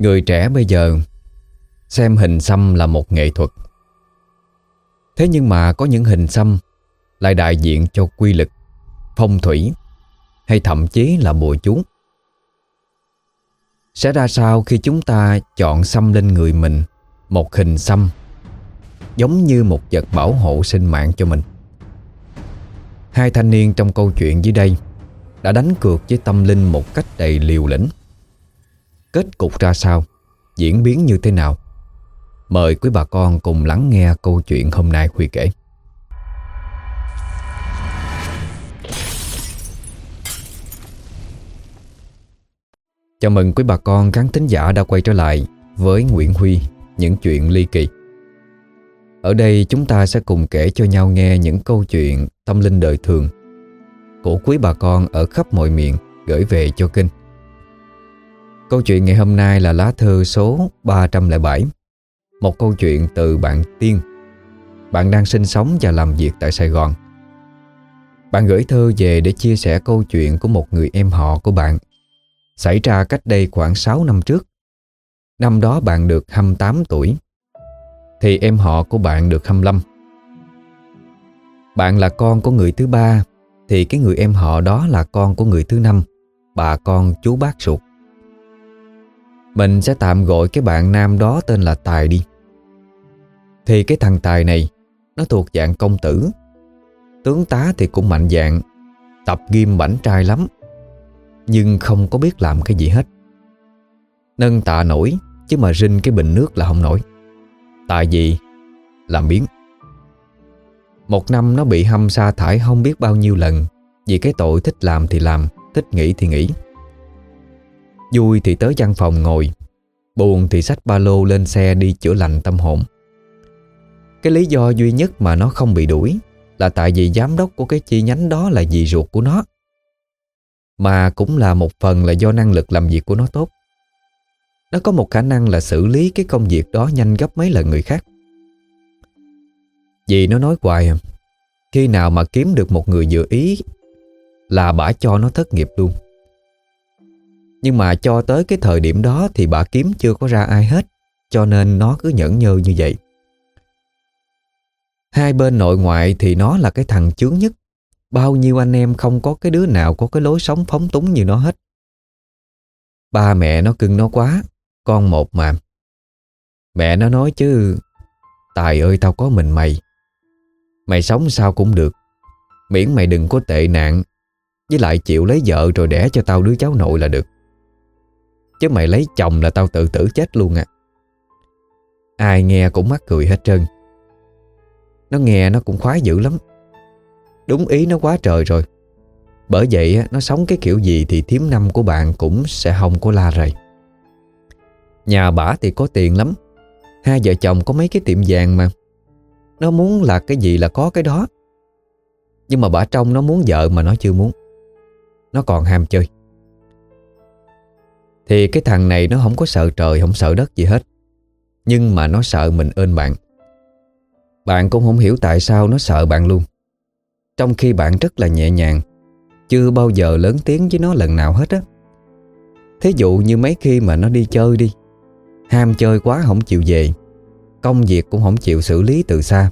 Người trẻ bây giờ Xem hình xăm là một nghệ thuật. Thế nhưng mà có những hình xăm Lại đại diện cho quy lực, Phong thủy, Hay thậm chí là bùa chú. Sẽ ra sao khi chúng ta chọn xăm lên người mình Một hình xăm Giống như một vật bảo hộ sinh mạng cho mình? Hai thanh niên trong câu chuyện dưới đây Đã đánh cược với tâm linh một cách đầy liều lĩnh. Kết cục ra sao Diễn biến như thế nào Mời quý bà con cùng lắng nghe câu chuyện hôm nay Huy kể Chào mừng quý bà con khán thính giả đã quay trở lại với Nguyễn Huy, những chuyện ly kỳ. Ở đây chúng ta sẽ cùng kể cho nhau nghe những câu chuyện tâm linh đời thường của quý bà con ở khắp mọi miền gửi về cho kênh. Câu chuyện ngày hôm nay là lá thư số 307 Một câu chuyện từ bạn Tiên. Bạn đang sinh sống và làm việc tại Sài Gòn. Bạn gửi thư về để chia sẻ câu chuyện của một người em họ của bạn. Xảy ra cách đây khoảng 6 năm trước. Năm đó bạn được 28 tuổi, Thì em họ của bạn được 25 Bạn là con của người thứ ba, Thì cái người em họ đó là con của người thứ năm, Bà con chú bác ruột mình sẽ tạm gọi cái bạn nam đó tên là Tài đi. Thì cái thằng Tài này, Nó thuộc dạng công tử. Tướng tá thì cũng mạnh dạng, Tập ghim bảnh trai lắm, Nhưng không có biết làm cái gì hết. Nâng tạ nổi, Chứ mà rinh cái bình nước là không nổi. Tại vì, Làm biến Một năm nó bị hâm sa thải không biết bao nhiêu lần, Vì cái tội thích làm thì làm, Thích nghĩ thì nghĩ. Vui thì tới văn phòng ngồi, Buồn thì xách ba lô lên xe đi chữa lành tâm hồn. Cái lý do duy nhất mà nó không bị đuổi Là tại vì giám đốc của cái chi nhánh đó là dì ruột của nó. Mà cũng là một phần là do năng lực làm việc của nó tốt. Nó có một khả năng là xử lý cái công việc đó nhanh gấp mấy lần người khác. Dì nó nói hoài, Khi nào mà kiếm được một người dự ý Là bả cho nó thất nghiệp luôn nhưng mà cho tới cái thời điểm đó thì bà kiếm chưa có ra ai hết, Cho nên nó cứ nhẫn nhơ như vậy. Hai bên nội ngoại thì nó là cái thằng chướng nhất. Bao nhiêu anh em không có cái đứa nào có cái lối sống phóng túng như nó hết. Ba mẹ nó cưng nó quá, Con một mà. Mẹ nó nói chứ, Tài ơi, tao có mình mày. Mày sống sao cũng được. Miễn mày đừng có tệ nạn. Với lại chịu lấy vợ rồi đẻ cho tao đứa cháu nội là được. Chứ mày lấy chồng là tao tự tử chết luôn à. Ai nghe cũng mắc cười hết trơn. Nó nghe nó cũng khoái dữ lắm. Đúng ý nó quá trời rồi. Bởi vậy nó sống cái kiểu gì Thì thiếm năm của bạn cũng sẽ không có la rầy. Nhà bả thì có tiền lắm. Hai vợ chồng có mấy cái tiệm vàng mà. Nó muốn là cái gì là có cái đó. Nhưng mà bả trong nó muốn vợ mà nó chưa muốn. Nó còn ham chơi thì cái thằng này nó không có sợ trời, Không sợ đất gì hết. Nhưng mà nó sợ mình ơn bạn. Bạn cũng không hiểu tại sao nó sợ bạn luôn. Trong khi bạn rất là nhẹ nhàng, Chưa bao giờ lớn tiếng với nó lần nào hết á. Thí dụ như mấy khi mà nó đi chơi đi, Ham chơi quá không chịu về, Công việc cũng không chịu xử lý từ xa.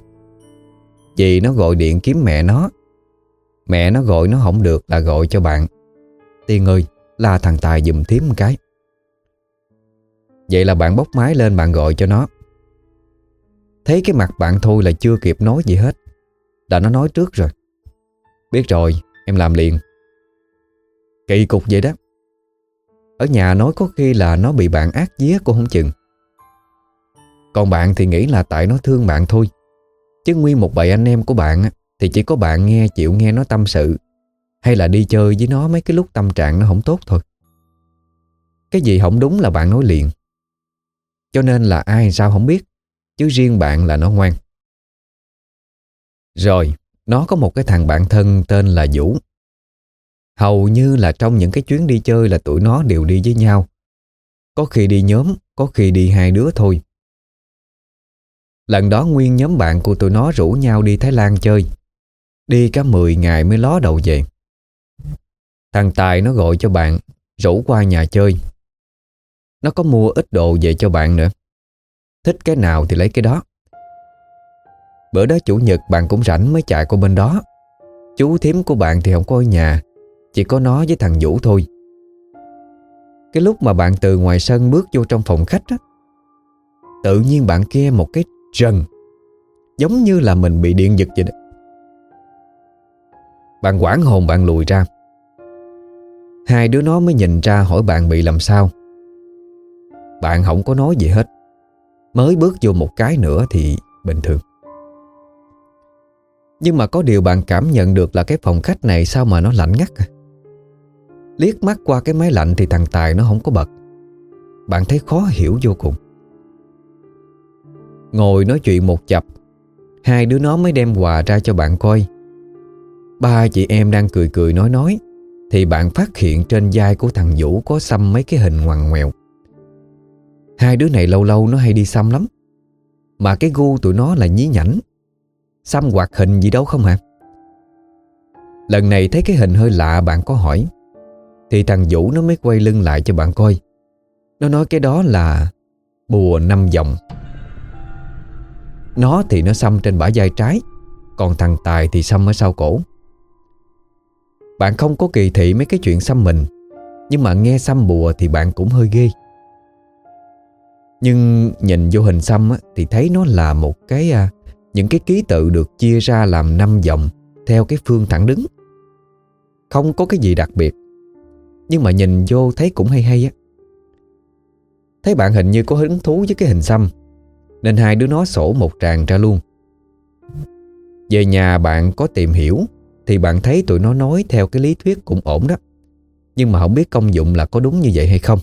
Vì nó gọi điện kiếm mẹ nó Mẹ nó gọi nó không được là gọi cho bạn. Tiên ơi, La thằng Tài dùm thím một cái. Vậy là bạn bốc máy lên bạn gọi cho nó. Thấy cái mặt bạn thôi là chưa kịp nói gì hết. Là nó nói trước rồi. Biết rồi, em làm liền. Kỳ cục vậy đó. Ở nhà nói có khi là nó bị bạn ác día cô không chừng. Còn bạn thì nghĩ là tại nó thương bạn thôi. Chứ nguyên một bầy anh em của bạn Thì chỉ có bạn nghe chịu nghe nó tâm sự. Hay là đi chơi với nó mấy cái lúc tâm trạng nó không tốt thôi. Cái gì không đúng là bạn nói liền cho nên là ai sao không biết, Chứ riêng bạn là nó ngoan. Rồi, Nó có một cái thằng bạn thân tên là Vũ. Hầu như là trong những cái chuyến đi chơi là tụi nó đều đi với nhau. Có khi đi nhóm, Có khi đi hai đứa thôi. Lần đó nguyên nhóm bạn của tụi nó rủ nhau đi Thái Lan chơi. Đi cả 10 ngày mới ló đầu về. Thằng Tài nó gọi cho bạn, Rủ qua nhà chơi. Nó có mua ít đồ về cho bạn nữa. Thích cái nào thì lấy cái đó. Bữa đó chủ nhật bạn cũng rảnh mới chạy qua bên đó. Chú thím của bạn thì không có ở nhà, Chỉ có nó với thằng Vũ thôi. Cái lúc mà bạn từ ngoài sân bước vô trong phòng khách á, Tự nhiên bạn kia một cái rần Giống như là mình bị điện giật vậy đó. Bạn quảng hồn bạn lùi ra. Hai đứa nó mới nhìn ra hỏi bạn bị làm sao. Bạn không có nói gì hết. Mới bước vô một cái nữa thì bình thường. Nhưng mà có điều bạn cảm nhận được là cái phòng khách này sao mà nó lạnh ngắt à? Liếc mắt qua cái máy lạnh thì thằng Tài nó không có bật. Bạn thấy khó hiểu vô cùng. Ngồi nói chuyện một chập, Hai đứa nó mới đem quà ra cho bạn coi. Ba chị em đang cười cười nói nói, Thì bạn phát hiện trên vai của thằng Vũ Có xăm mấy cái hình ngoằn ngoèo. Hai đứa này lâu lâu nó hay đi xăm lắm. Mà cái gu tụi nó là nhí nhảnh. Xăm hoạt hình gì đâu không hả? Lần này thấy cái hình hơi lạ, bạn có hỏi. Thì thằng Vũ nó mới quay lưng lại cho bạn coi. Nó nói cái đó là Bùa năm dòng Nó thì nó xăm trên bả vai trái, Còn thằng Tài thì xăm ở sau cổ. Bạn không có kỳ thị mấy cái chuyện xăm mình, Nhưng mà nghe xăm bùa thì bạn cũng hơi ghê nhưng nhìn vô hình xăm á, thì thấy nó là một cái à, những cái ký tự được chia ra làm năm dòng theo cái phương thẳng đứng. Không có cái gì đặc biệt. Nhưng mà nhìn vô thấy cũng hay hay á. Thấy bạn hình như có hứng thú với cái hình xăm nên hai đứa nó sổ một tràng ra luôn. Về nhà bạn có tìm hiểu thì bạn thấy tụi nó nói theo cái lý thuyết cũng ổn đó. Nhưng mà không biết công dụng là có đúng như vậy hay không.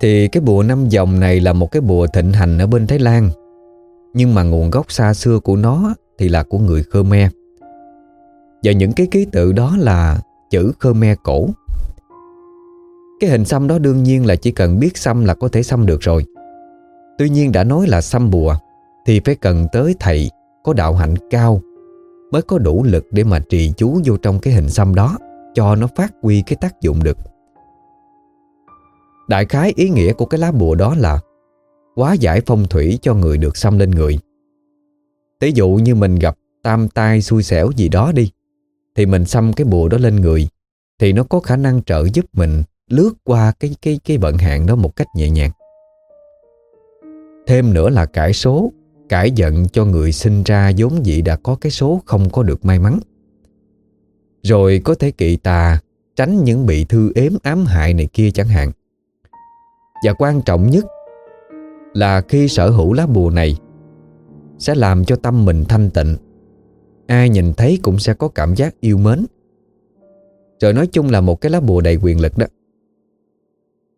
Thì cái bùa năm dòng này là một cái bùa thịnh hành ở bên Thái Lan. Nhưng mà nguồn gốc xa xưa của nó thì là của người Khmer. Và những cái ký tự đó là chữ Khmer cổ. Cái hình xăm đó đương nhiên là chỉ cần biết xăm là có thể xăm được rồi. Tuy nhiên đã nói là xăm bùa, Thì phải cần tới thầy có đạo hạnh cao, Mới có đủ lực để mà trì chú vô trong cái hình xăm đó, Cho nó phát huy cái tác dụng được. Đại khái ý nghĩa của cái lá bùa đó là Quá giải phong thủy cho người được xăm lên người. Tỷ dụ như mình gặp tam tai xui xẻo gì đó đi, Thì mình xăm cái bùa đó lên người, Thì nó có khả năng trợ giúp mình lướt qua cái cái cái vận hạn đó một cách nhẹ nhàng. Thêm nữa là cải số, Cải giận cho người sinh ra vốn dĩ đã có cái số không có được may mắn. Rồi có thể kỵ tà, Tránh những bị thư ếm ám hại này kia chẳng hạn và quan trọng nhất là khi sở hữu lá bùa này, sẽ làm cho tâm mình thanh tịnh. Ai nhìn thấy cũng sẽ có cảm giác yêu mến. Rồi nói chung là một cái lá bùa đầy quyền lực đó.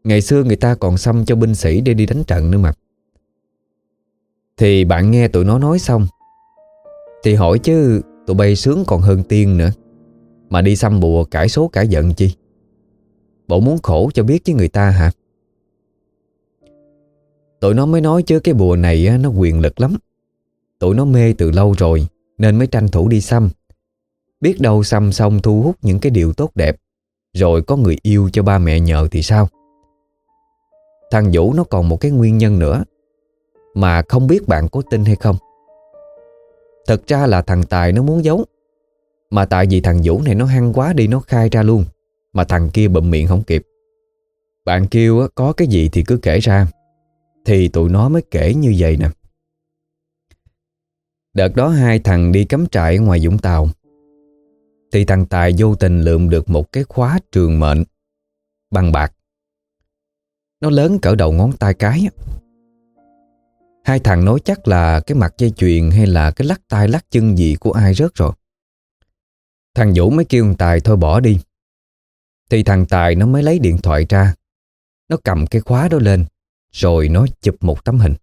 Ngày xưa người ta còn xăm cho binh sĩ để đi đánh trận nữa mà. Thì bạn nghe tụi nó nói xong, Thì hỏi chứ tụi bay sướng còn hơn tiên nữa Mà đi xăm bùa cải số cải giận chi Bộ muốn khổ cho biết với người ta hả Tụi nó mới nói chứ cái bùa này nó quyền lực lắm. Tụi nó mê từ lâu rồi, Nên mới tranh thủ đi xăm. Biết đâu xăm xong thu hút những cái điều tốt đẹp, Rồi có người yêu cho ba mẹ nhờ thì sao? Thằng Vũ nó còn một cái nguyên nhân nữa, Mà không biết bạn có tin hay không. Thật ra là thằng Tài nó muốn giấu, Mà tại vì thằng Vũ này nó hăng quá đi nó khai ra luôn, Mà thằng kia bậm miệng không kịp. Bạn kêu có cái gì thì cứ kể ra thì tụi nó mới kể như vậy nè. Đợt đó hai thằng đi cắm trại ngoài Vũng Tàu. Thì thằng Tài vô tình lượm được một cái khóa trường mệnh, Bằng bạc. Nó lớn cỡ đầu ngón tay cái Hai thằng nói chắc là cái mặt dây chuyền hay là cái lắc tay lắc chân gì của ai rớt rồi. Thằng Vũ mới kêu thằng Tài thôi bỏ đi. Thì thằng Tài nó mới lấy điện thoại ra. Nó cầm cái khóa đó lên rồi nó chụp một tấm hình.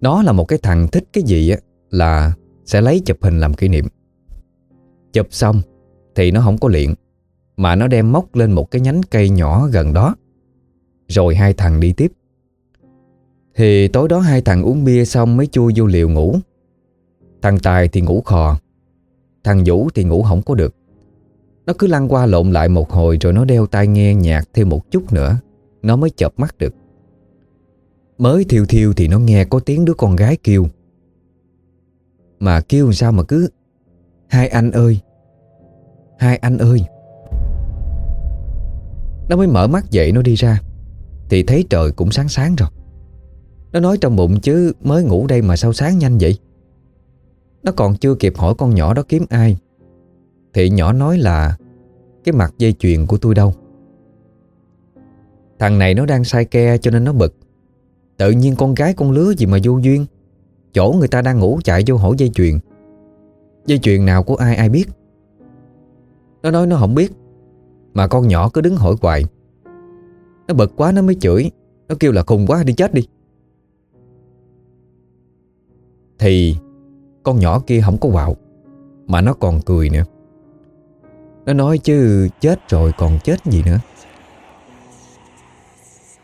Nó là một cái thằng thích cái gì á, Là sẽ lấy chụp hình làm kỷ niệm. Chụp xong Thì nó không có luyện, Mà nó đem móc lên một cái nhánh cây nhỏ gần đó. Rồi hai thằng đi tiếp. Thì tối đó hai thằng uống bia xong mới chui vô liều ngủ. Thằng Tài thì ngủ khò, Thằng Vũ thì ngủ không có được. Nó cứ lăn qua lộn lại một hồi Rồi nó đeo tai nghe nhạc thêm một chút nữa, Nó mới chợp mắt được. Mới thiêu thiêu thì nó nghe có tiếng đứa con gái kêu. Mà kêu sao mà cứ, Hai anh ơi, Hai anh ơi. Nó mới mở mắt dậy nó đi ra, Thì thấy trời cũng sáng sáng rồi. Nó nói trong bụng chứ mới ngủ đây mà sao sáng nhanh vậy? Nó còn chưa kịp hỏi con nhỏ đó kiếm ai, Thì nhỏ nói là, Cái mặt dây chuyền của tôi đâu? Thằng này nó đang sai ke cho nên nó bực. Tự nhiên con gái con lứa gì mà vô duyên. Chỗ người ta đang ngủ chạy vô hỏi dây chuyền. Dây chuyền nào của ai ai biết? Nó nói nó không biết. Mà con nhỏ cứ đứng hỏi hoài. Nó bực quá nó mới chửi. Nó kêu là khùng quá, đi chết đi. Thì Con nhỏ kia không có quạo, Mà nó còn cười nữa. Nó nói chứ chết rồi còn chết gì nữa.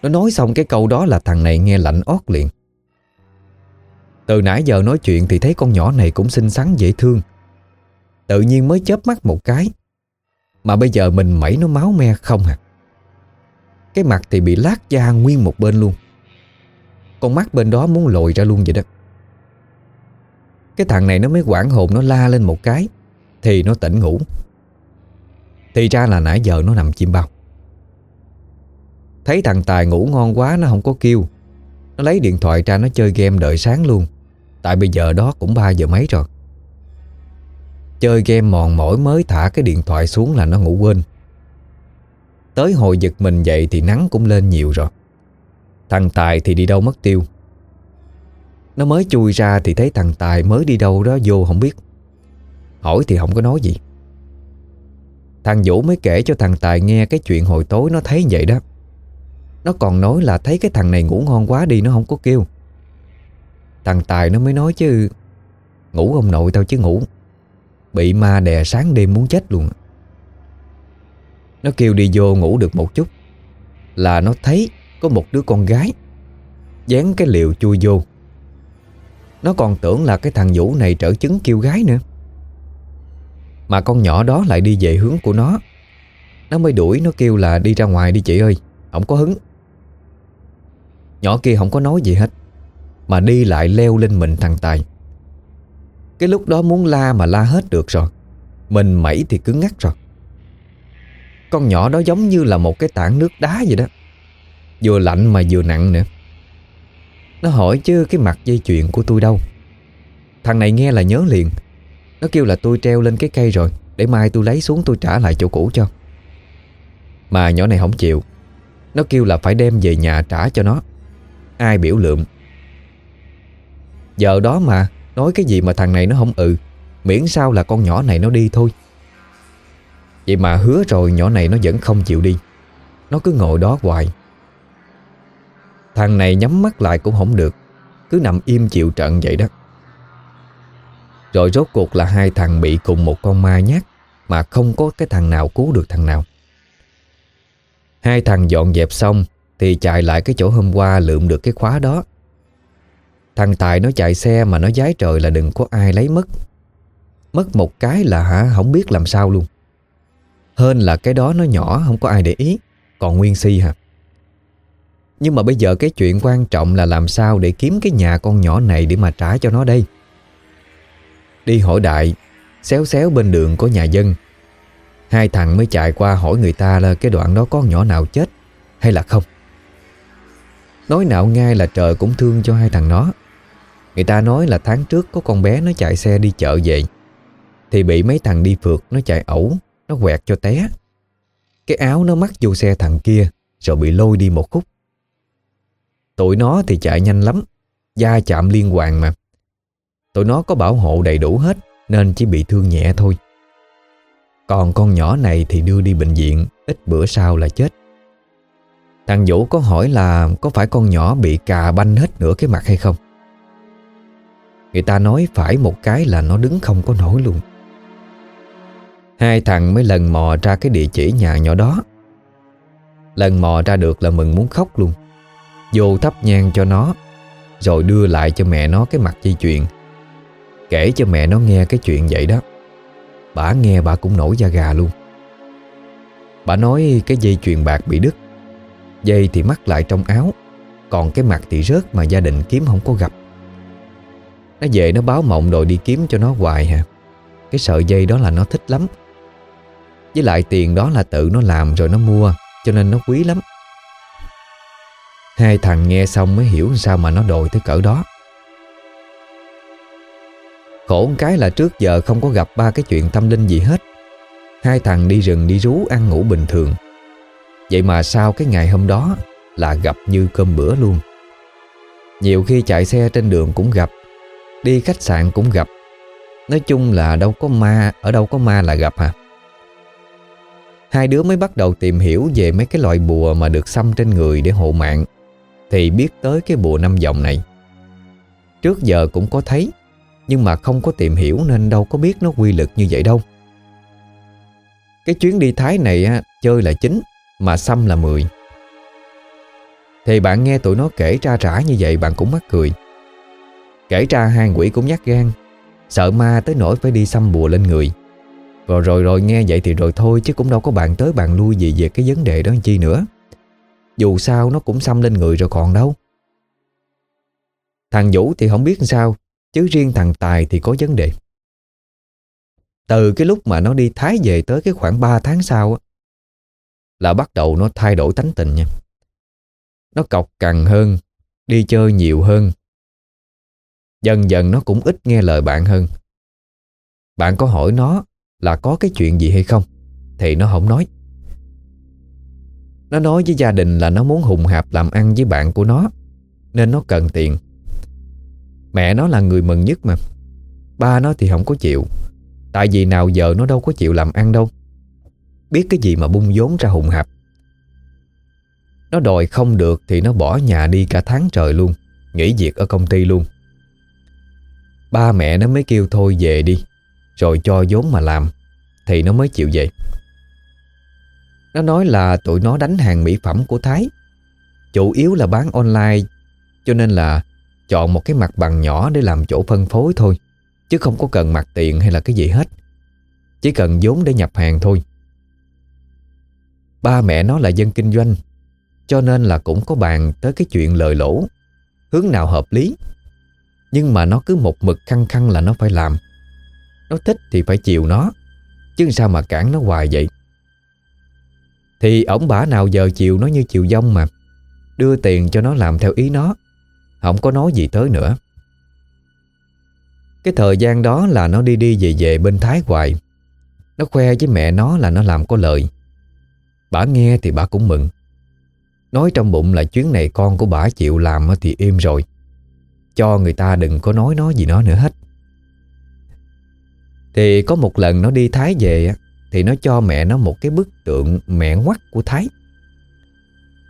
Nó nói xong cái câu đó là thằng này nghe lạnh ót liền. Từ nãy giờ nói chuyện thì thấy con nhỏ này cũng xinh xắn, dễ thương. Tự nhiên mới chớp mắt một cái. Mà bây giờ mình mẩy nó máu me không à. Cái mặt thì bị lát da nguyên một bên luôn. Con mắt bên đó muốn lồi ra luôn vậy đó. Cái thằng này nó mới quảng hồn nó la lên một cái, Thì nó tỉnh ngủ. Thì ra là nãy giờ nó nằm chim bao. Thấy thằng Tài ngủ ngon quá, nó không có kêu. Nó lấy điện thoại ra, nó chơi game đợi sáng luôn. Tại bây giờ đó cũng 3 giờ mấy rồi. Chơi game mòn mỏi mới thả cái điện thoại xuống là nó ngủ quên. Tới hồi giật mình dậy thì nắng cũng lên nhiều rồi. Thằng Tài thì đi đâu mất tiêu. Nó mới chui ra thì thấy thằng Tài mới đi đâu đó vô không biết. Hỏi thì không có nói gì. Thằng Vũ mới kể cho thằng Tài nghe cái chuyện hồi tối nó thấy vậy đó. Nó còn nói là thấy cái thằng này ngủ ngon quá đi, nó không có kêu. Thằng Tài nó mới nói chứ, Ngủ ông nội tao chứ ngủ. Bị ma đè sáng đêm muốn chết luôn. Nó kêu đi vô ngủ được một chút, Là nó thấy có một đứa con gái Dán cái liều chui vô. Nó còn tưởng là cái thằng Vũ này trở chứng kêu gái nữa. Mà con nhỏ đó lại đi về hướng của nó. Nó mới đuổi, nó kêu là, đi ra ngoài đi chị ơi, Không có hứng. Nhỏ kia không có nói gì hết, Mà đi lại leo lên mình thằng Tài. Cái lúc đó muốn la mà la hết được rồi, Mình mẩy thì cứng ngắt rồi. Con nhỏ đó giống như là một cái tảng nước đá vậy đó, Vừa lạnh mà vừa nặng nữa. Nó hỏi chứ cái mặt dây chuyền của tôi đâu? Thằng này nghe là nhớ liền. Nó kêu là tôi treo lên cái cây rồi, Để mai tôi lấy xuống tôi trả lại chỗ cũ cho. Mà nhỏ này không chịu. Nó kêu là phải đem về nhà trả cho nó. Ai biểu lượng. Giờ đó mà, Nói cái gì mà thằng này nó không ừ Miễn sao là con nhỏ này nó đi thôi. Vậy mà hứa rồi nhỏ này nó vẫn không chịu đi. Nó cứ ngồi đó hoài. Thằng này nhắm mắt lại cũng không được, Cứ nằm im chịu trận vậy đó. Rồi rốt cuộc là hai thằng bị cùng một con ma nhát Mà không có cái thằng nào cứu được thằng nào. Hai thằng dọn dẹp xong thì chạy lại cái chỗ hôm qua lượm được cái khóa đó. Thằng Tài nó chạy xe mà nó giái trời là đừng có ai lấy mất. Mất một cái là hả, không biết làm sao luôn. Hơn là cái đó nó nhỏ, không có ai để ý. Còn nguyên si hả? Nhưng mà bây giờ cái chuyện quan trọng là làm sao để kiếm cái nhà con nhỏ này để mà trả cho nó đây? Đi hỏi đại, Xéo xéo bên đường có nhà dân. Hai thằng mới chạy qua hỏi người ta là cái đoạn đó có nhỏ nào chết hay là không? Nói nạo ngay là trời cũng thương cho hai thằng nó. Người ta nói là tháng trước có con bé nó chạy xe đi chợ về, Thì bị mấy thằng đi phượt nó chạy ẩu, Nó quẹt cho té. Cái áo nó mắc vô xe thằng kia, Rồi bị lôi đi một khúc. Tụi nó thì chạy nhanh lắm, Da chạm liên hoàn mà. Tụi nó có bảo hộ đầy đủ hết, Nên chỉ bị thương nhẹ thôi. Còn con nhỏ này thì đưa đi bệnh viện, Ít bữa sau là chết. Thằng Vũ có hỏi là Có phải con nhỏ bị cà banh hết nửa cái mặt hay không? Người ta nói phải một cái là nó đứng không có nổi luôn. Hai thằng mới lần mò ra cái địa chỉ nhà nhỏ đó. Lần mò ra được là mừng muốn khóc luôn. Vô thắp nhang cho nó, Rồi đưa lại cho mẹ nó cái mặt dây chuyện Kể cho mẹ nó nghe cái chuyện vậy đó. Bà nghe bà cũng nổi da gà luôn. Bà nói cái dây chuyền bạc bị đứt. Dây thì mắc lại trong áo, Còn cái mặt thì rớt mà gia đình kiếm không có gặp. Nó về nó báo mộng rồi đi kiếm cho nó hoài hả Cái sợi dây đó là nó thích lắm. Với lại tiền đó là tự nó làm rồi nó mua, Cho nên nó quý lắm. Hai thằng nghe xong mới hiểu sao mà nó đòi tới cỡ đó. Khổ cái là trước giờ không có gặp ba cái chuyện tâm linh gì hết. Hai thằng đi rừng đi rú ăn ngủ bình thường. Vậy mà sau cái ngày hôm đó Là gặp như cơm bữa luôn. Nhiều khi chạy xe trên đường cũng gặp Đi khách sạn cũng gặp. Nói chung là đâu có ma Ở đâu có ma là gặp hả? Hai đứa mới bắt đầu tìm hiểu Về mấy cái loại bùa mà được xăm trên người Để hộ mạng Thì biết tới cái bùa năm dòng này. Trước giờ cũng có thấy Nhưng mà không có tìm hiểu Nên đâu có biết nó quy lực như vậy đâu. Cái chuyến đi Thái này á, Chơi là chính. Mà xăm là 10 Thì bạn nghe tụi nó kể ra trả như vậy, Bạn cũng mắc cười. Kể ra hai quỷ cũng nhát gan. Sợ ma tới nỗi phải đi xăm bùa lên người. Rồi rồi rồi, nghe vậy thì rồi thôi, Chứ cũng đâu có bạn tới bạn lui gì về cái vấn đề đó chi nữa. Dù sao nó cũng xăm lên người rồi còn đâu. Thằng Vũ thì không biết sao, Chứ riêng thằng Tài thì có vấn đề. Từ cái lúc mà nó đi Thái về tới cái khoảng 3 tháng sau là bắt đầu nó thay đổi tánh tình nha. Nó cọc cằn hơn, Đi chơi nhiều hơn. Dần dần nó cũng ít nghe lời bạn hơn. Bạn có hỏi nó là có cái chuyện gì hay không, Thì nó không nói. Nó nói với gia đình là nó muốn hùng hạp làm ăn với bạn của nó, Nên nó cần tiền. Mẹ nó là người mừng nhất mà. Ba nó thì không có chịu. Tại vì nào giờ nó đâu có chịu làm ăn đâu. Biết cái gì mà bung vốn ra hùng hạp. Nó đòi không được thì nó bỏ nhà đi cả tháng trời luôn, Nghỉ việc ở công ty luôn. Ba mẹ nó mới kêu thôi về đi, Rồi cho vốn mà làm, Thì nó mới chịu về. Nó nói là tụi nó đánh hàng mỹ phẩm của Thái. Chủ yếu là bán online, Cho nên là Chọn một cái mặt bằng nhỏ để làm chỗ phân phối thôi, Chứ không có cần mặt tiền hay là cái gì hết. Chỉ cần vốn để nhập hàng thôi. Ba mẹ nó là dân kinh doanh, Cho nên là cũng có bàn tới cái chuyện lời lỗ. Hướng nào hợp lý? Nhưng mà nó cứ một mực khăng khăng là nó phải làm. Nó thích thì phải chịu nó, Chứ sao mà cản nó hoài vậy? Thì ổng bả nào giờ chịu nó như chịu dông mà, Đưa tiền cho nó làm theo ý nó, không có nói gì tới nữa. Cái thời gian đó là nó đi đi về về bên Thái hoài. Nó khoe với mẹ nó là nó làm có lợi Bà nghe thì bà cũng mừng. Nói trong bụng là chuyến này con của bà chịu làm thì im rồi. Cho người ta đừng có nói nó gì nó nữa hết. Thì có một lần nó đi Thái về Thì nó cho mẹ nó một cái bức tượng mẹ ngoắt của Thái.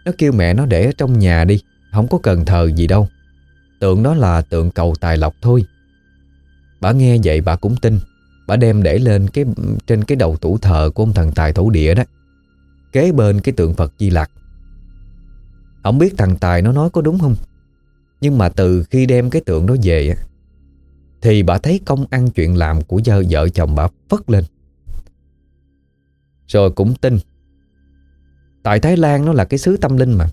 Nó kêu mẹ nó để ở trong nhà đi, Không có cần thờ gì đâu. Tượng đó là tượng cầu tài lộc thôi. Bà nghe vậy bà cũng tin. Bà đem để lên cái, trên cái đầu tủ thờ của ông thần tài thổ địa đó. Kế bên cái tượng Phật Di Lặc. Không biết thằng Tài nó nói có đúng không? Nhưng mà từ khi đem cái tượng đó về Thì bà thấy công ăn chuyện làm của vợ, vợ chồng bà phất lên. Rồi cũng tin. Tại Thái Lan nó là cái xứ tâm linh mà.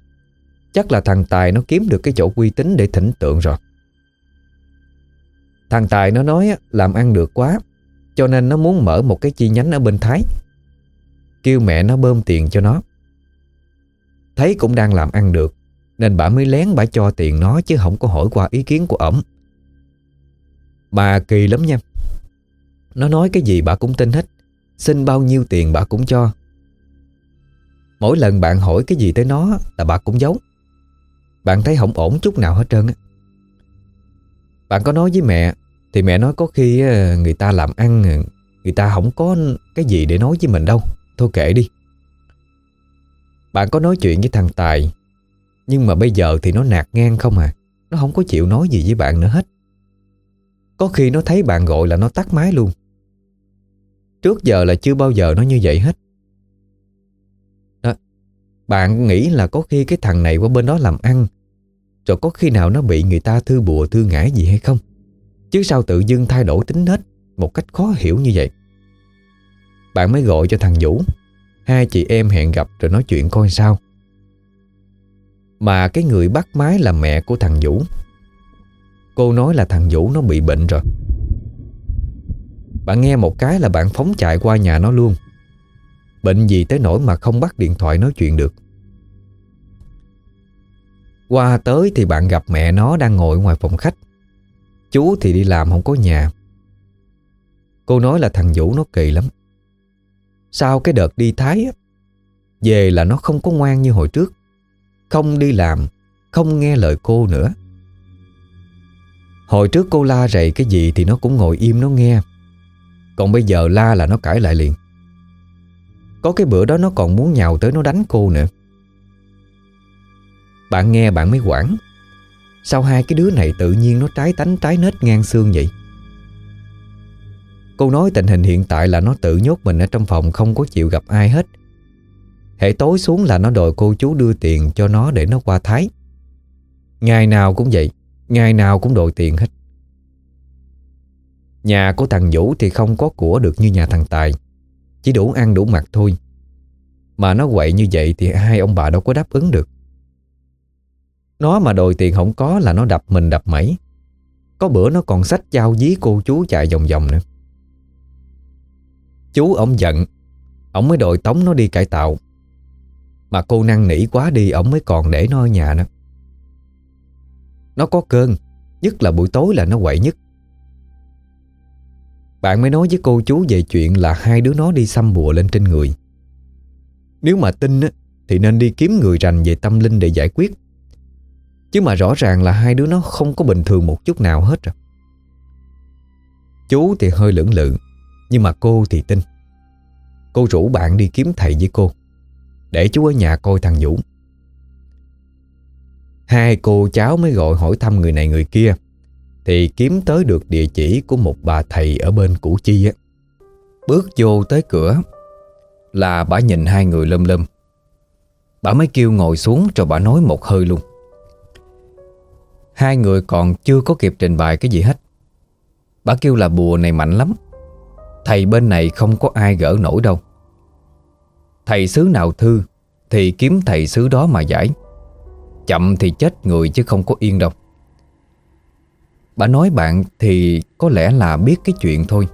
Chắc là thằng Tài nó kiếm được cái chỗ uy tín để thỉnh tượng rồi. Thằng Tài nó nói làm ăn được quá Cho nên nó muốn mở một cái chi nhánh ở bên Thái. Kêu mẹ nó bơm tiền cho nó. Thấy cũng đang làm ăn được, Nên bà mới lén bà cho tiền nó Chứ không có hỏi qua ý kiến của ổng. Bà kỳ lắm nha. Nó nói cái gì bà cũng tin hết, Xin bao nhiêu tiền bà cũng cho. Mỗi lần bạn hỏi cái gì tới nó Là bà cũng giấu. Bạn thấy không ổn chút nào hết trơn á. Bạn có nói với mẹ, Thì mẹ nói có khi ờ, người ta làm ăn, Người ta không có cái gì để nói với mình đâu. Thôi kể đi. Bạn có nói chuyện với thằng Tài, Nhưng mà bây giờ thì nó nạt ngang không à. Nó không có chịu nói gì với bạn nữa hết. Có khi nó thấy bạn gọi là nó tắt máy luôn. Trước giờ là chưa bao giờ nó như vậy hết. Đó. Bạn nghĩ là có khi cái thằng này qua bên đó làm ăn, rồi có khi nào nó bị người ta thư bùa thư ngải gì hay không? Chứ sao tự dưng thay đổi tính hết Một cách khó hiểu như vậy? Bạn mới gọi cho thằng Vũ. Hai chị em hẹn gặp rồi nói chuyện coi sao. Mà cái người bắt máy là mẹ của thằng Vũ. Cô nói là thằng Vũ nó bị bệnh rồi. Bạn nghe một cái là bạn phóng chạy qua nhà nó luôn. Bệnh gì tới nỗi mà không bắt điện thoại nói chuyện được. Qua tới thì bạn gặp mẹ nó đang ngồi ngoài phòng khách. Chú thì đi làm không có nhà. Cô nói là thằng Vũ nó kỳ lắm. Sau cái đợt đi Thái Về là nó không có ngoan như hồi trước. Không đi làm, Không nghe lời cô nữa. Hồi trước cô la rầy cái gì Thì nó cũng ngồi im nó nghe. Còn bây giờ la là nó cãi lại liền. Có cái bữa đó nó còn muốn nhào tới nó đánh cô nữa. Bạn nghe bạn mới quản. Sao hai cái đứa này tự nhiên nó trái tánh, trái nết ngang xương vậy? Cô nói tình hình hiện tại là nó tự nhốt mình ở trong phòng, không có chịu gặp ai hết. Hệ tối xuống là nó đòi cô chú đưa tiền cho nó để nó qua Thái. Ngày nào cũng vậy, Ngày nào cũng đòi tiền hết. Nhà của thằng Vũ thì không có của được như nhà thằng Tài, Chỉ đủ ăn đủ mặc thôi. Mà nó quậy như vậy thì hai ông bà đâu có đáp ứng được. Nó mà đòi tiền không có là nó đập mình đập mẩy. Có bữa nó còn sách giao dí cô chú chạy vòng vòng nữa. Chú ổng giận. Ổng mới đòi tống nó đi cải tạo. Mà cô năng nỉ quá đi Ổng mới còn để nó ở nhà nữa. Nó có cơn Nhất là buổi tối là nó quậy nhất. Bạn mới nói với cô chú về chuyện là hai đứa nó đi xăm bùa lên trên người. Nếu mà tin á, thì nên đi kiếm người rành về tâm linh để giải quyết. Chứ mà rõ ràng là hai đứa nó không có bình thường một chút nào hết rồi. Chú thì hơi lưỡng lự. Nhưng mà cô thì tin. Cô rủ bạn đi kiếm thầy với cô, Để chú ở nhà coi thằng Vũ Hai cô cháu mới gọi hỏi thăm người này người kia, Thì kiếm tới được địa chỉ của một bà thầy ở bên Củ Chi á. Bước vô tới cửa, Là bà nhìn hai người lâm lâm Bà mới kêu ngồi xuống rồi bà nói một hơi luôn. Hai người còn chưa có kịp trình bày cái gì hết. Bà kêu là bùa này mạnh lắm. Thầy bên này không có ai gỡ nổi đâu. Thầy xứ nào thư Thì kiếm thầy xứ đó mà giải. Chậm thì chết người chứ không có yên đâu. Bà nói bạn thì có lẽ là biết cái chuyện thôi,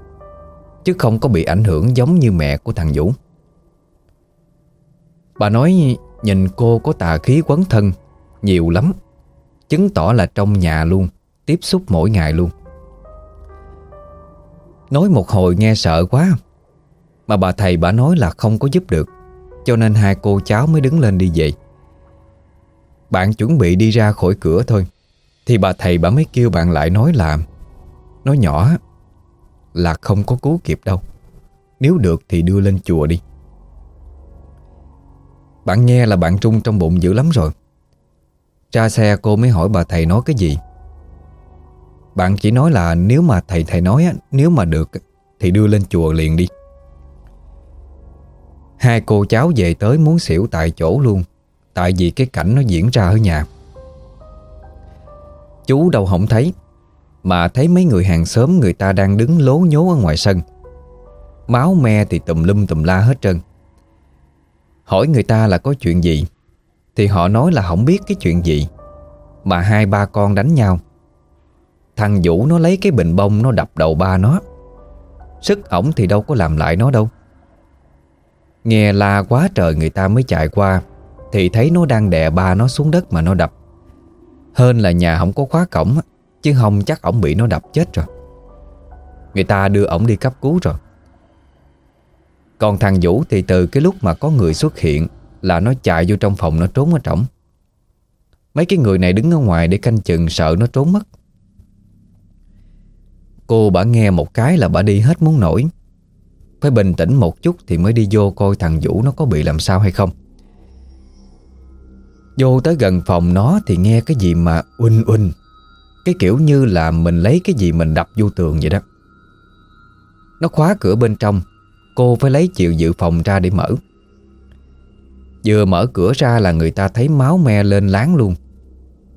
Chứ không có bị ảnh hưởng giống như mẹ của thằng Vũ. Bà nói nhìn cô có tà khí quấn thân, Nhiều lắm, Chứng tỏ là trong nhà luôn, Tiếp xúc mỗi ngày luôn. Nói một hồi nghe sợ quá. Mà bà thầy bà nói là không có giúp được, Cho nên hai cô cháu mới đứng lên đi về. Bạn chuẩn bị đi ra khỏi cửa thôi, Thì bà thầy bà mới kêu bạn lại nói là, Nói nhỏ Là không có cứu kịp đâu, Nếu được thì đưa lên chùa đi. Bạn nghe là bạn trung trong bụng dữ lắm rồi. Ra xe cô mới hỏi bà thầy nói cái gì bạn chỉ nói là nếu mà thầy thầy nói Nếu mà được Thì đưa lên chùa liền đi. Hai cô cháu về tới muốn xỉu tại chỗ luôn, Tại vì cái cảnh nó diễn ra ở nhà. Chú đâu không thấy, Mà thấy mấy người hàng xóm người ta đang đứng lố nhố ở ngoài sân. Máu me thì tùm lum tùm la hết trơn. Hỏi người ta là có chuyện gì, Thì họ nói là không biết cái chuyện gì, Mà hai ba con đánh nhau. Thằng Vũ nó lấy cái bình bông Nó đập đầu ba nó. Sức ổng thì đâu có làm lại nó đâu. Nghe la quá trời người ta mới chạy qua, Thì thấy nó đang đè ba nó xuống đất mà nó đập. Hơn là nhà không có khóa cổng, Chứ không chắc ổng bị nó đập chết rồi. Người ta đưa ổng đi cấp cứu rồi. Còn thằng Vũ thì từ cái lúc mà có người xuất hiện Là nó chạy vô trong phòng nó trốn ở trỏng. Mấy cái người này đứng ở ngoài để canh chừng sợ nó trốn mất. Cô bà nghe một cái là bà đi hết muốn nổi. Phải bình tĩnh một chút Thì mới đi vô coi thằng Vũ nó có bị làm sao hay không. Vô tới gần phòng nó Thì nghe cái gì mà uinh uinh Cái kiểu như là mình lấy cái gì mình đập vô tường vậy đó. Nó khóa cửa bên trong, Cô phải lấy chịu dự phòng ra để mở. Vừa mở cửa ra là người ta thấy máu me lên láng luôn.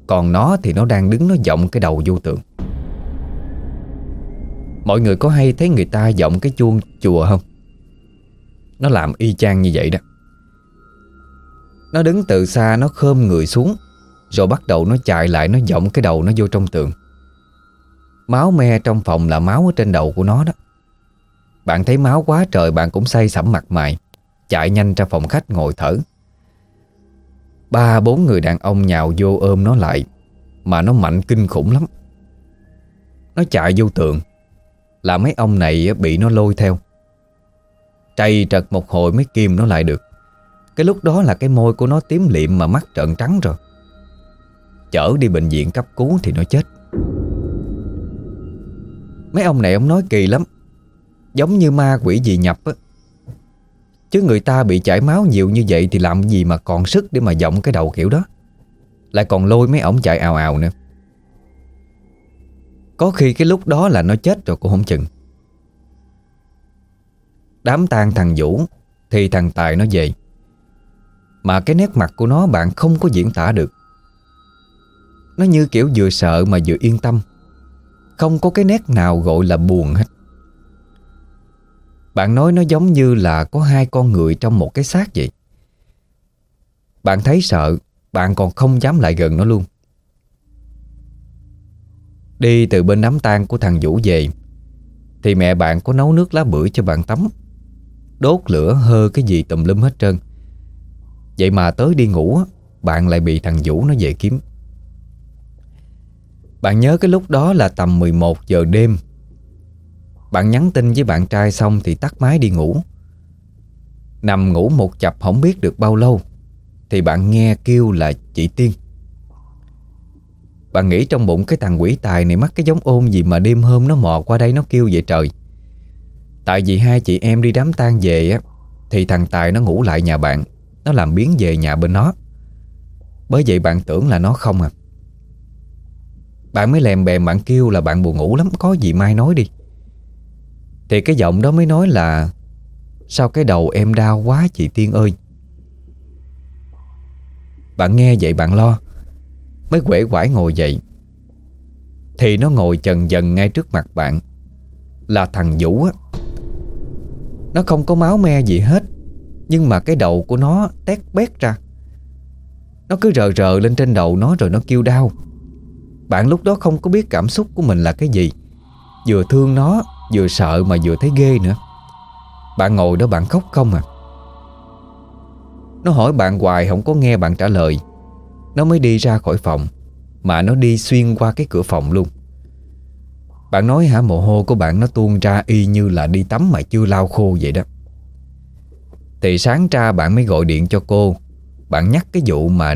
Còn nó thì nó đang đứng, nó giọng cái đầu vô tường. Mọi người có hay thấy người ta giọng cái chuông chùa không? Nó làm y chang như vậy đó. Nó đứng từ xa, Nó khơm người xuống, Rồi bắt đầu nó chạy lại, Nó giọng cái đầu nó vô trong tường. Máu me trong phòng là máu ở trên đầu của nó đó. Bạn thấy máu quá trời, Bạn cũng say sẩm mặt mày, Chạy nhanh ra phòng khách ngồi thở. Ba, bốn người đàn ông nhào vô ôm nó lại, Mà nó mạnh kinh khủng lắm. Nó chạy vô tường. Là mấy ông này bị nó lôi theo. Trầy trật một hồi mới kìm nó lại được. Cái lúc đó là cái môi của nó tím liệm mà mắt trợn trắng rồi. Chở đi bệnh viện cấp cứu thì nó chết. Mấy ông này ông nói kỳ lắm. Giống như ma quỷ gì nhập á. Chứ người ta bị chảy máu nhiều như vậy Thì làm gì mà còn sức để mà giọng cái đầu kiểu đó. Lại còn lôi mấy ổng chạy ào ào nữa. Có khi cái lúc đó là nó chết rồi cũng không chừng. Đám tang thằng Vũ Thì thằng Tài nó về. Mà cái nét mặt của nó bạn không có diễn tả được. Nó như kiểu vừa sợ mà vừa yên tâm. Không có cái nét nào gọi là buồn hết. Bạn nói nó giống như là có hai con người trong một cái xác vậy. Bạn thấy sợ, Bạn còn không dám lại gần nó luôn. Đi từ bên đám tang của thằng Vũ về. Thì mẹ bạn có nấu nước lá bưởi cho bạn tắm. Đốt lửa, hơ cái gì tùm lum hết trơn. Vậy mà tới đi ngủ, Bạn lại bị thằng Vũ nó về kiếm. Bạn nhớ cái lúc đó là tầm 11 giờ đêm. Bạn nhắn tin với bạn trai xong Thì tắt máy đi ngủ. Nằm ngủ một chập không biết được bao lâu, Thì bạn nghe kêu là chị Tiên. Bạn nghĩ trong bụng cái thằng quỷ tài này mắc cái giống ôn gì mà đêm hôm nó mò qua đây nó kêu vậy trời. Tại vì hai chị em đi đám tang về á, Thì thằng Tài nó ngủ lại nhà bạn, Nó làm biến về nhà bên nó. Bởi vậy bạn tưởng là nó không à. Bạn mới lèm bèm, bạn kêu là bạn buồn ngủ lắm, Có gì mai nói đi. Thì cái giọng đó mới nói là, Sao cái đầu em đau quá chị Tiên ơi? Bạn nghe vậy bạn lo. Mới quể quải ngồi dậy. Thì nó ngồi chần dần ngay trước mặt bạn. Là thằng Vũ á. Nó không có máu me gì hết, Nhưng mà cái đầu của nó tét bét ra. Nó cứ rờ rờ lên trên đầu nó rồi nó kêu đau. Bạn lúc đó không có biết cảm xúc của mình là cái gì. Vừa thương nó, Vừa sợ mà vừa thấy ghê nữa. Bạn ngồi đó bạn khóc không à. Nó hỏi bạn hoài, không có nghe bạn trả lời. Nó mới đi ra khỏi phòng, Mà nó đi xuyên qua cái cửa phòng luôn. Bạn nói hả, mồ hôi của bạn nó tuôn ra y như là đi tắm mà chưa lau khô vậy đó. Thì sáng ra bạn mới gọi điện cho cô. Bạn nhắc cái vụ mà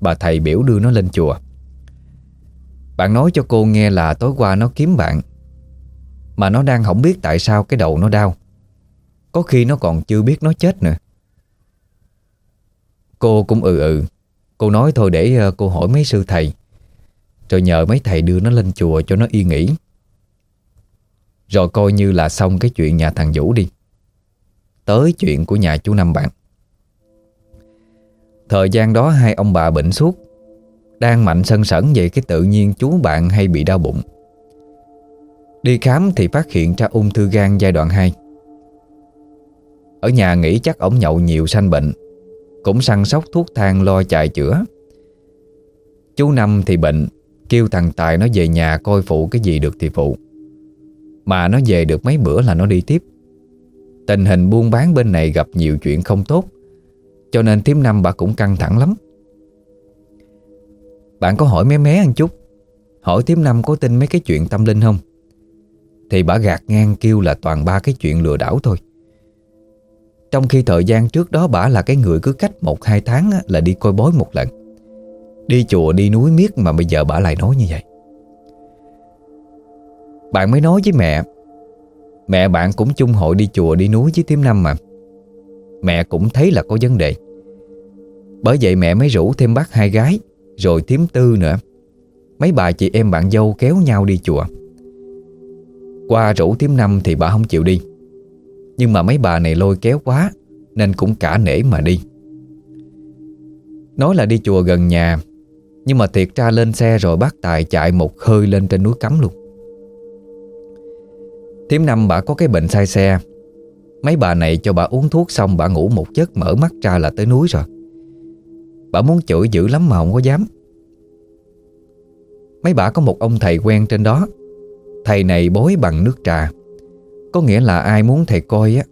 bà thầy biểu đưa nó lên chùa. Bạn nói cho cô nghe là tối qua nó kiếm bạn, Mà nó đang không biết tại sao cái đầu nó đau. Có khi nó còn chưa biết nó chết nữa. Cô cũng ừ ừ Cô nói thôi để ờ, cô hỏi mấy sư thầy. Rồi nhờ mấy thầy đưa nó lên chùa cho nó yên nghỉ. Rồi coi như là xong cái chuyện nhà thằng Vũ đi. Tới chuyện của nhà chú Năm bạn. Thời gian đó hai ông bà bệnh suốt, Đang mạnh sân sẩn vậy cái tự nhiên chú bạn hay bị đau bụng. Đi khám thì phát hiện ra ung thư gan giai đoạn 2 Ở nhà nghĩ chắc ổng nhậu nhiều sanh bệnh cũng săn sóc thuốc thang lo chạy chữa. Chú Năm thì bệnh, Kêu thằng Tài nó về nhà coi phụ cái gì được thì phụ. Mà nó về được mấy bữa là nó đi tiếp. Tình hình buôn bán bên này gặp nhiều chuyện không tốt, Cho nên thím năm bà cũng căng thẳng lắm. Bạn có hỏi mé mé ăn chút, Hỏi thím năm có tin mấy cái chuyện tâm linh không? Thì bà gạt ngang kêu là toàn ba cái chuyện lừa đảo thôi. Trong khi thời gian trước đó bà là cái người cứ cách một, hai tháng là đi coi bói một lần. Đi chùa, đi núi miết mà bây giờ bà lại nói như vậy. Bạn mới nói với mẹ. Mẹ bạn cũng chung hội đi chùa, đi núi với Tiếm năm mà. Mẹ cũng thấy là có vấn đề. Bởi vậy mẹ mới rủ thêm bác hai gái, Rồi Tiếm tư nữa. Mấy bà chị em bạn dâu kéo nhau đi chùa. Qua rủ Tiếm năm thì bà không chịu đi. Nhưng mà mấy bà này lôi kéo quá, Nên cũng cả nể mà đi. Nói là đi chùa gần nhà, Nhưng mà thiệt ra lên xe rồi bác Tài chạy một hơi lên trên núi cấm luôn. Thiếm năm bà có cái bệnh sai xe. Mấy bà này cho bà uống thuốc xong bà ngủ một giấc mở mắt ra là tới núi rồi. Bà muốn chửi dữ lắm mà không có dám. Mấy bà có một ông thầy quen trên đó. Thầy này bối bằng nước trà. Có nghĩa là ai muốn thầy coi á,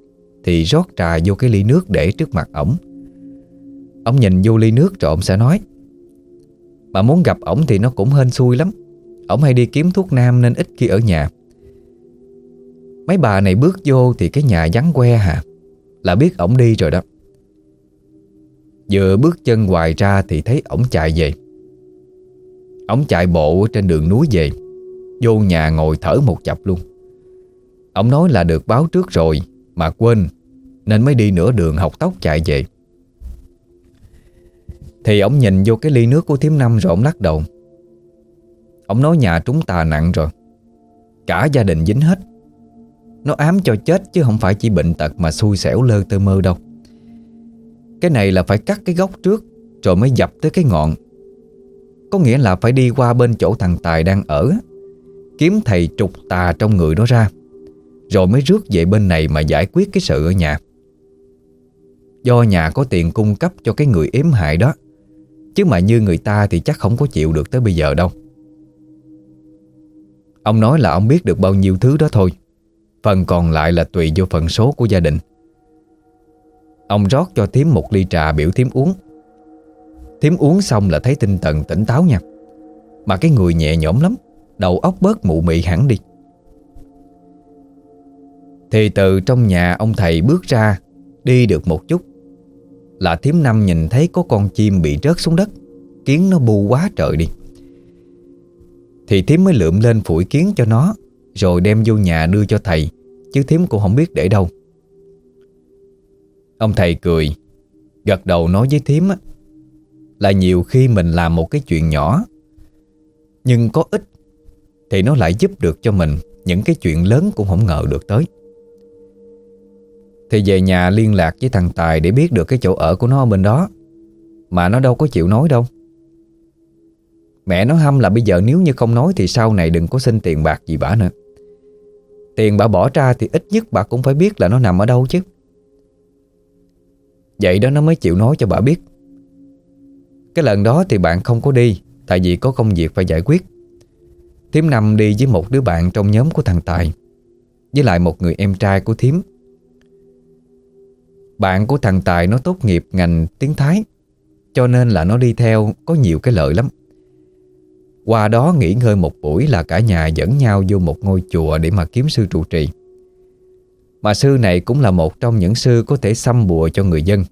Thì rót trà vô cái ly nước để trước mặt ổng. Ông nhìn vô ly nước rồi ông sẽ nói Mà muốn gặp ổng thì nó cũng hên xui lắm. Ổng hay đi kiếm thuốc nam nên ít khi ở nhà. Mấy bà này bước vô thì cái nhà vắng que hả Là biết ổng đi rồi đó. Vừa bước chân hoài ra thì thấy ổng chạy về. Ổng chạy bộ trên đường núi về, Vô nhà ngồi thở một chập luôn ông nói là được báo trước rồi, Mà quên, Nên mới đi nửa đường học tóc chạy về. Thì ông nhìn vô cái ly nước của thím năm rồi ông lắc đầu. Ông nói nhà trúng tà nặng rồi, Cả gia đình dính hết. Nó ám cho chết chứ không phải chỉ bệnh tật Mà xui xẻo lơ tơ mơ đâu. Cái này là phải cắt cái gốc trước, Rồi mới dập tới cái ngọn. Có nghĩa là phải đi qua bên chỗ thằng Tài đang ở, Kiếm thầy trục tà trong người đó ra. Rồi mới rước về bên này Mà giải quyết cái sự ở nhà. Do nhà có tiền cung cấp cho cái người ếm hại đó, Chứ mà như người ta thì chắc không có chịu được tới bây giờ đâu. Ông nói là ông biết được bao nhiêu thứ đó thôi, Phần còn lại là tùy vô phần số của gia đình. Ông rót cho thím một ly trà biểu thím uống. Thím uống xong là thấy tinh thần tỉnh táo nha, Mà cái người nhẹ nhõm lắm, Đầu óc bớt mụ mị hẳn đi. Thì từ trong nhà ông thầy bước ra, Đi được một chút. Là thím năm nhìn thấy có con chim bị rớt xuống đất, Kiến nó bu quá trời đi. Thì thím mới lượm lên phủi kiến cho nó, Rồi đem vô nhà đưa cho thầy, Chứ thím cũng không biết để đâu. Ông thầy cười, Gật đầu nói với thím Là nhiều khi mình làm một cái chuyện nhỏ, Nhưng có ích Thì nó lại giúp được cho mình, Những cái chuyện lớn cũng không ngờ được tới. Thì về nhà liên lạc với thằng Tài Để biết được cái chỗ ở của nó ở bên đó. Mà nó đâu có chịu nói đâu. Mẹ nó hâm là bây giờ nếu như không nói Thì sau này đừng có xin tiền bạc gì bà nữa. Tiền bà bỏ ra thì ít nhất bà cũng phải biết là nó nằm ở đâu chứ. Vậy đó nó mới chịu nói cho bà biết. Cái lần đó thì bạn không có đi, Tại vì có công việc phải giải quyết. Thiếm nằm đi với một đứa bạn trong nhóm của thằng Tài, Với lại một người em trai của Thiếm bạn của thằng Tài nó tốt nghiệp ngành tiếng Thái, Cho nên là nó đi theo, có nhiều cái lợi lắm qua đó nghỉ ngơi một buổi là cả nhà dẫn nhau vô một ngôi chùa để mà kiếm sư trụ trì. Mà sư này cũng là một trong những sư có thể xăm bùa cho người dân.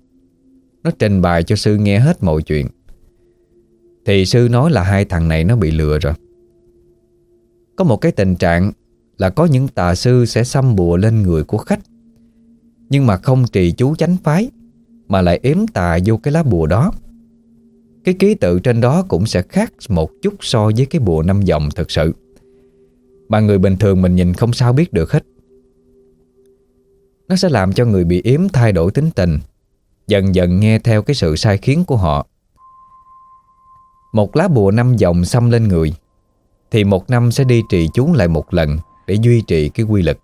Nó trình bày cho sư nghe hết mọi chuyện. Thì sư nói là hai thằng này nó bị lừa rồi. Có một cái tình trạng là có những tà sư sẽ xăm bùa lên người của khách. Nhưng mà không trì chú chánh phái, mà lại ếm tà vô cái lá bùa đó. Cái ký tự trên đó cũng sẽ khác một chút so với cái bùa năm dòng thật sự. Mà người bình thường mình nhìn không sao biết được hết. Nó sẽ làm cho người bị yếm thay đổi tính tình, Dần dần nghe theo cái sự sai khiến của họ. Một lá bùa năm dòng xăm lên người, Thì một năm sẽ đi trì chú lại một lần Để duy trì cái quy lực.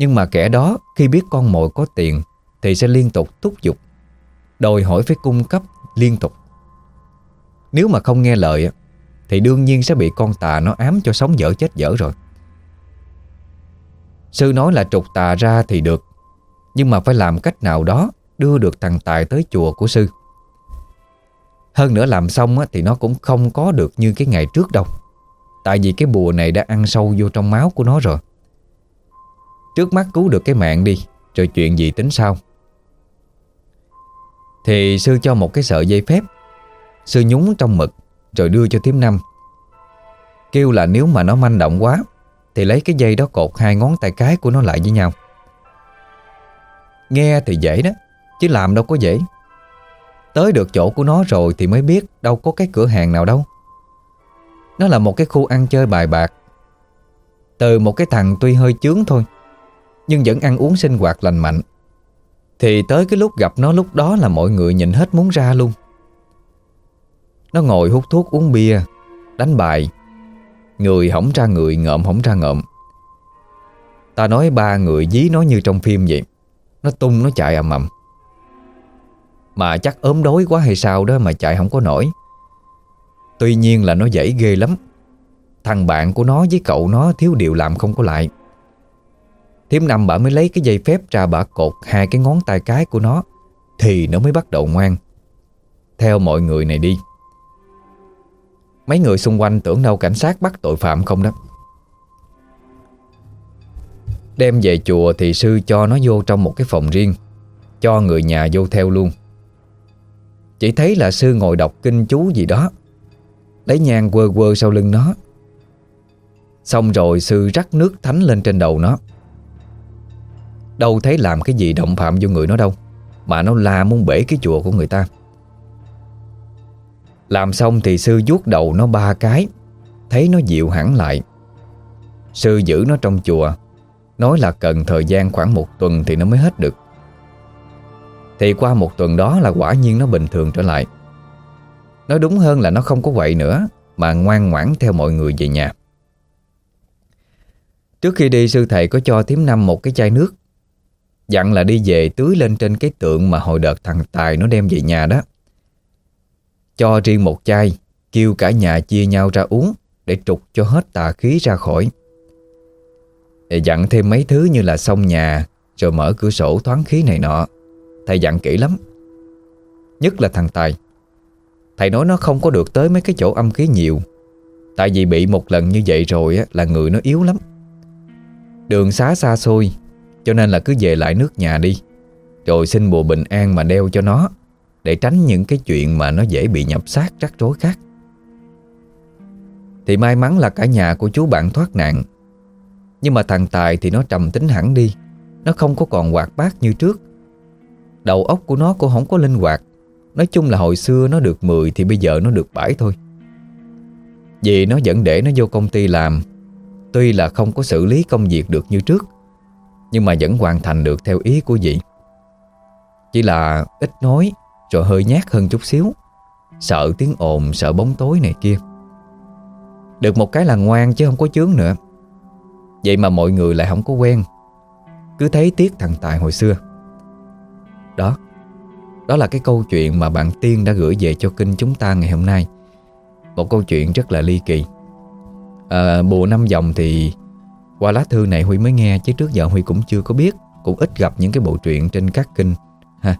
Nhưng mà kẻ đó, khi biết con mồi có tiền, Thì sẽ liên tục thúc giục, Đòi hỏi phải cung cấp liên tục. Nếu mà không nghe lời Thì đương nhiên sẽ bị con tà nó ám cho sống dở chết dở rồi. Sư nói là trục tà ra thì được, Nhưng mà phải làm cách nào đó Đưa được thằng Tài tới chùa của sư. Hơn nữa làm xong thì nó cũng không có được như cái ngày trước đâu. Tại vì cái bùa này đã ăn sâu vô trong máu của nó rồi. Trước mắt cứu được cái mạng đi. Rồi chuyện gì tính sau? Thì sư cho một cái sợi dây phép. Sư nhúng trong mực, Rồi đưa cho thím năm. Kêu là nếu mà nó manh động quá, Thì lấy cái dây đó cột hai ngón tay cái của nó lại với nhau. Nghe thì dễ đó, Chứ làm đâu có dễ. Tới được chỗ của nó rồi thì mới biết Đâu có cái cửa hàng nào đâu. Nó là một cái khu ăn chơi bài bạc. Từ một cái thằng tuy hơi chướng thôi nhưng vẫn ăn uống sinh hoạt lành mạnh. Thì tới cái lúc gặp nó, lúc đó là mọi người nhìn hết muốn ra luôn. Nó ngồi hút thuốc uống bia, Đánh bài. Người hỏng ra người, ngợm hỏng ra ngợm. Ta nói ba người dí nó như trong phim vậy. Nó tung, nó chạy ầm ầm. Mà chắc ốm đói quá hay sao đó mà chạy không có nổi. Tuy nhiên là nó dễ ghê lắm. Thằng bạn của nó với cậu nó thiếu điều làm không có lại. Thiếm năm bà mới lấy cái dây phép ra bà cột hai cái ngón tay cái của nó, Thì nó mới bắt đầu ngoan. Theo mọi người này đi. Mấy người xung quanh tưởng đâu cảnh sát bắt tội phạm không đó. Đem về chùa thì sư cho nó vô trong một cái phòng riêng, Cho người nhà vô theo luôn. Chỉ thấy là sư ngồi đọc kinh chú gì đó, Lấy nhang quơ quơ sau lưng nó. Xong rồi sư rắc nước thánh lên trên đầu nó. Đâu thấy làm cái gì động phạm vô người nó đâu, Mà nó la muốn bể cái chùa của người ta. Làm xong thì sư vuốt đầu nó ba cái, Thấy nó dịu hẳn lại. Sư giữ nó trong chùa, Nói là cần thời gian khoảng một tuần thì nó mới hết được. Thì qua một tuần đó là quả nhiên nó bình thường trở lại. Nói đúng hơn là nó không có quậy nữa, Mà ngoan ngoãn theo mọi người về nhà. Trước khi đi, sư thầy có cho Thiếm năm một cái chai nước. Dặn là đi về tưới lên trên cái tượng mà hồi đợt thằng Tài nó đem về nhà đó. Cho riêng một chai Kêu cả nhà chia nhau ra uống Để trục cho hết tà khí ra khỏi. Thầy dặn thêm mấy thứ như là xong nhà Rồi mở cửa sổ thoáng khí này nọ. Thầy dặn kỹ lắm. Nhất là thằng Tài. Thầy nói nó không có được tới mấy cái chỗ âm khí nhiều. Tại vì bị một lần như vậy rồi á, là người nó yếu lắm. Đường xá xa xôi cho nên là cứ về lại nước nhà đi. Rồi xin bùa bình an mà đeo cho nó, Để tránh những cái chuyện mà nó dễ bị nhập xác rắc rối khác. Thì may mắn là cả nhà của chú bạn thoát nạn. Nhưng mà thằng Tài thì nó trầm tính hẳn đi. Nó không có còn hoạt bát như trước. Đầu óc của nó cũng không có linh hoạt. Nói chung là hồi xưa nó được 10 Thì bây giờ nó được 7 thôi. Vì nó vẫn để nó vô công ty làm, Tuy là không có xử lý công việc được như trước. Nhưng mà vẫn hoàn thành được theo ý của dì Chỉ là ít nói Rồi hơi nhát hơn chút xíu. Sợ tiếng ồn, sợ bóng tối này kia. Được một cái là ngoan chứ không có chướng nữa. Vậy mà mọi người lại không có quen. Cứ thấy tiếc thằng Tài hồi xưa. Đó Đó là cái câu chuyện mà bạn Tiên đã gửi về cho kênh chúng ta ngày hôm nay. Một câu chuyện rất là ly kỳ. À, Bộ năm dòng thì qua lá thư này Huy mới nghe, Chứ trước giờ Huy cũng chưa có biết. Cũng ít gặp những cái bộ truyện trên các kênh. Ha.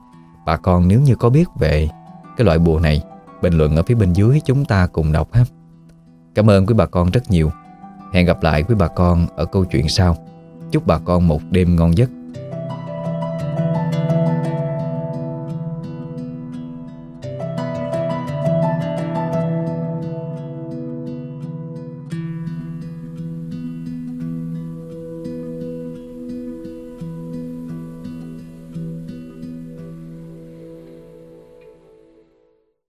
Bà con nếu như có biết về Cái loại bùa này, Bình luận ở phía bên dưới chúng ta cùng đọc ha. Cảm ơn quý bà con rất nhiều. Hẹn gặp lại quý bà con ở câu chuyện sau. Chúc bà con một đêm ngon giấc.